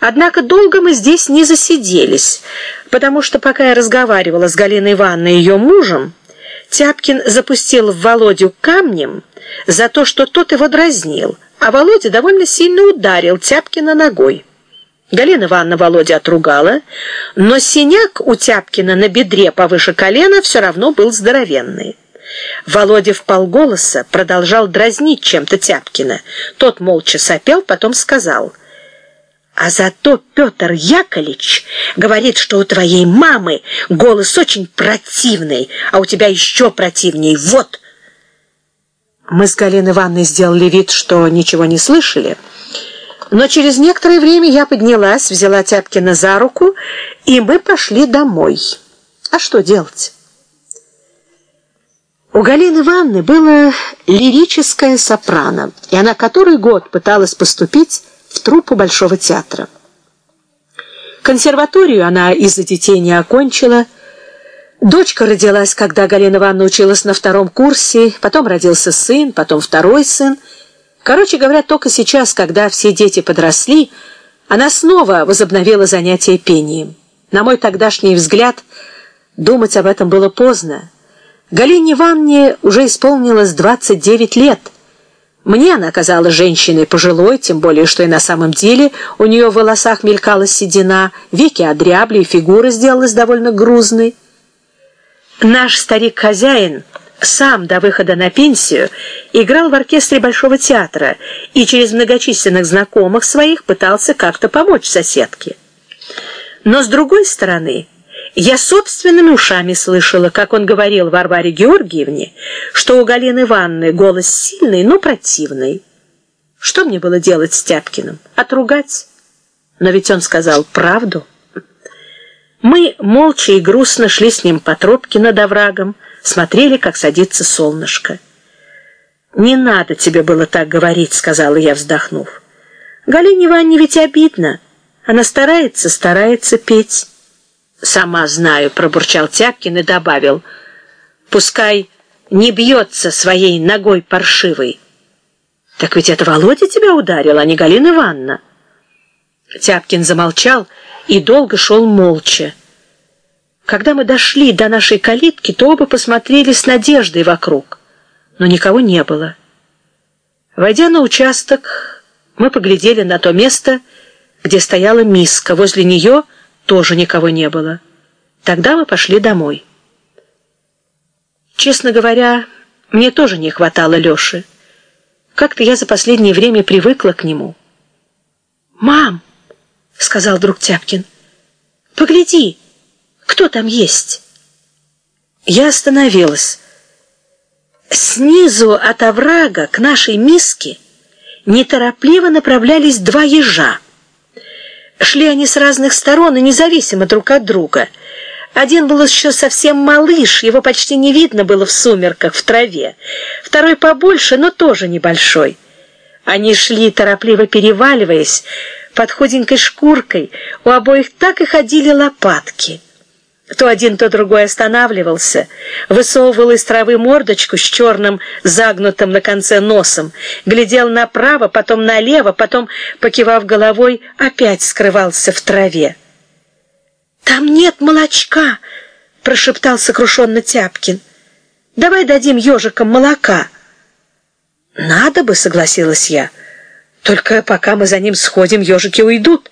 Однако долго мы здесь не засиделись, потому что, пока я разговаривала с Галиной Ивановной и ее мужем, Тяпкин запустил в Володю камнем за то, что тот его дразнил, а Володя довольно сильно ударил Тяпкина ногой. Галина Ивановна Володя отругала, но синяк у Тяпкина на бедре повыше колена все равно был здоровенный. Володя в полголоса продолжал дразнить чем-то Тяпкина. Тот молча сопел, потом сказал — а зато Петр Яковлевич говорит, что у твоей мамы голос очень противный, а у тебя еще противней. Вот. Мы с Галиной Ивановной сделали вид, что ничего не слышали. Но через некоторое время я поднялась, взяла Тяпкина за руку, и мы пошли домой. А что делать? У Галины Ивановны было лирическое сопрано, и она который год пыталась поступить в труппу Большого театра. Консерваторию она из-за детей не окончила. Дочка родилась, когда Галина Ивановна училась на втором курсе, потом родился сын, потом второй сын. Короче говоря, только сейчас, когда все дети подросли, она снова возобновила занятия пением. На мой тогдашний взгляд, думать об этом было поздно. Галине Ивановне уже исполнилось 29 лет – мне она казалась женщиной пожилой, тем более, что и на самом деле у нее в волосах мелькала седина, веки одрябли, фигура сделалась довольно грузной. Наш старик-хозяин сам до выхода на пенсию играл в оркестре Большого театра и через многочисленных знакомых своих пытался как-то помочь соседке. Но с другой стороны... Я собственными ушами слышала, как он говорил Варваре Георгиевне, что у Галины Ивановны голос сильный, но противный. Что мне было делать с Тяпкиным? Отругать? Но ведь он сказал правду. Мы молча и грустно шли с ним по тропке над оврагом, смотрели, как садится солнышко. «Не надо тебе было так говорить», — сказала я, вздохнув. «Галине Ивановне ведь обидно. Она старается, старается петь». «Сама знаю», — пробурчал Тяпкин и добавил. «Пускай не бьется своей ногой паршивой». «Так ведь это Володя тебя ударил, а не Галина Ивановна». Тяпкин замолчал и долго шел молча. Когда мы дошли до нашей калитки, то оба посмотрели с надеждой вокруг, но никого не было. Войдя на участок, мы поглядели на то место, где стояла миска. Возле нее — тоже никого не было. Тогда мы пошли домой. Честно говоря, мне тоже не хватало Леши. Как-то я за последнее время привыкла к нему. «Мам!» — сказал друг Тяпкин. «Погляди, кто там есть?» Я остановилась. Снизу от оврага к нашей миске неторопливо направлялись два ежа. Шли они с разных сторон и независимо друг от друга. Один был еще совсем малыш, его почти не видно было в сумерках, в траве. Второй побольше, но тоже небольшой. Они шли, торопливо переваливаясь, под худенькой шкуркой, у обоих так и ходили лопатки. То один, то другой останавливался, высовывал из травы мордочку с черным загнутым на конце носом, глядел направо, потом налево, потом, покивав головой, опять скрывался в траве. «Там нет молочка!» — прошептал сокрушенно Тяпкин. «Давай дадим ежикам молока». «Надо бы», — согласилась я. «Только пока мы за ним сходим, ежики уйдут».